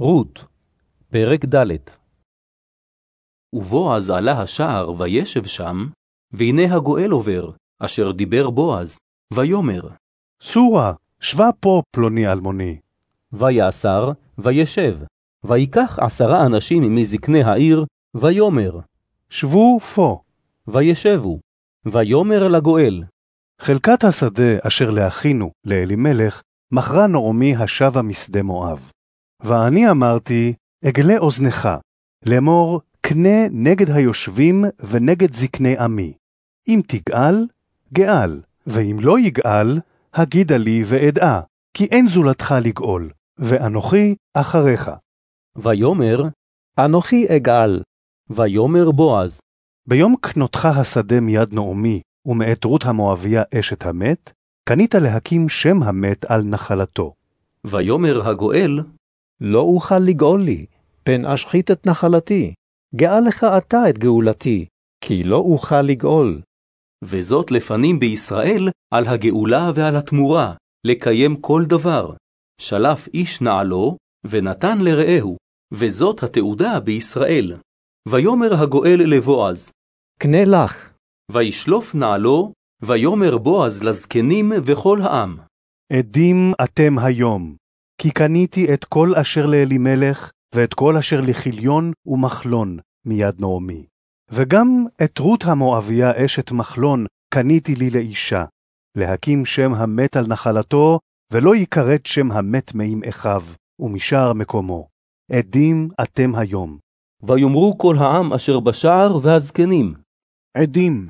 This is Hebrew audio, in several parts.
רות, פרק ד' ובועז עלה השער וישב שם, והנה הגואל עובר, אשר דיבר בועז, ויאמר, סורה, שבה פה פלוני אלמוני. ויסר, וישב, ויקח עשרה אנשים מזקני העיר, ויאמר, שבו פה. וישבו, ויאמר לגואל, חלקת השדה אשר לאחינו, לאלימלך, מכרה נעמי השבה משדה מואב. ואני אמרתי, אגלה אוזנך, לאמור, קנה נגד היושבים ונגד זקני עמי. אם תגאל, גאל, ואם לא יגאל, הגידה לי ואדעה, כי אין זולתך לגאול, ואנוכי אחריך. ויאמר, אנוכי אגאל. ויאמר בועז, ביום קנותך השדה מיד נעמי, ומאת רות המואביה אשת המת, קנית להקים שם המת על נחלתו. ויאמר הגואל, לא אוכל לגאול לי, פן אשחית את נחלתי. גאה לך אתה את גאולתי, כי לא אוכל לגאול. וזאת לפנים בישראל על הגאולה ועל התמורה, לקיים כל דבר. שלף איש נעלו, ונתן לרעהו, וזאת התעודה בישראל. ויאמר הגואל לבועז, קנה לך. וישלוף נעלו, ויאמר בועז לזקנים וכל העם. עדים אתם היום, כי קניתי את כל אשר לאלימלך, ואת כל אשר לכיליון ומחלון מיד נעמי. וגם את רות המואביה אשת מחלון קניתי לי לאישה, להקים שם המת על נחלתו, ולא יכרת שם המת מעם אחיו, ומשער מקומו. עדים אתם היום. ויאמרו כל העם אשר בשער והזקנים, עדים,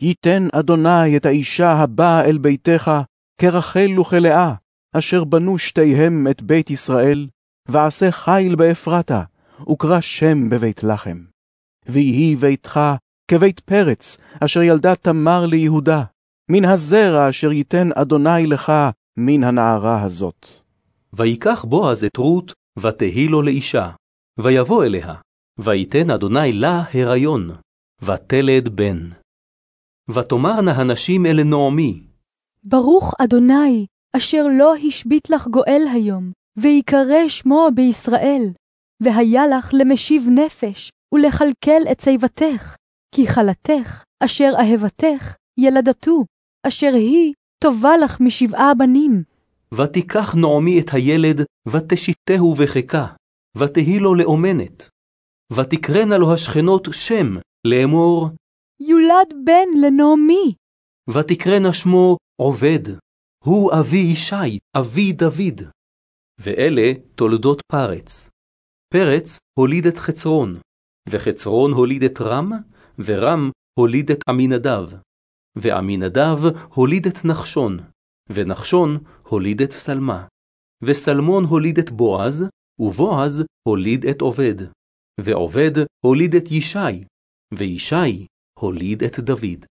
ייתן אדוני את האישה הבאה אל ביתך, כרחל וכלאה, אשר בנו שתיהם את בית ישראל, ועשה חיל באפרתה, וקרא שם בבית לחם. ויהי ביתך כבית פרץ, אשר ילדה תמר ליהודה, מן הזרע אשר ייתן אדוני לך מן הנערה הזאת. ויקח בועז את רות, ותהי לו לאישה, ויבוא אליה, ויתן אדוני לה הריון, ותלד בן. ותאמרנה הנשים אל נעמי, ברוך אדוני, אשר לא השבית לך גואל היום, ויקרא שמו בישראל, והיה לך למשיב נפש, ולכלכל את שיבתך, כי חלתך, אשר אהבתך, ילדתו, אשר היא טובה לך משבעה בנים. ותיקח נעמי את הילד, ותשיתהו בחיקה, ותהי לו לאומנת. ותקרנה לו השכנות שם, לאמור, יולד בן לנעמי. ותקרנה שמו עובד, הוא אבי ישי, אבי דוד. ואלה תולדות פרץ. פרץ הוליד את חצרון, וחצרון הוליד את רם, ורם הוליד את עמינדב. ועמינדב הוליד את נחשון, ונחשון הוליד את סלמה. וסלמון הוליד את בועז, ובועז הוליד את עובד. ועובד הוליד את ישי, וישי הוליד את דוד.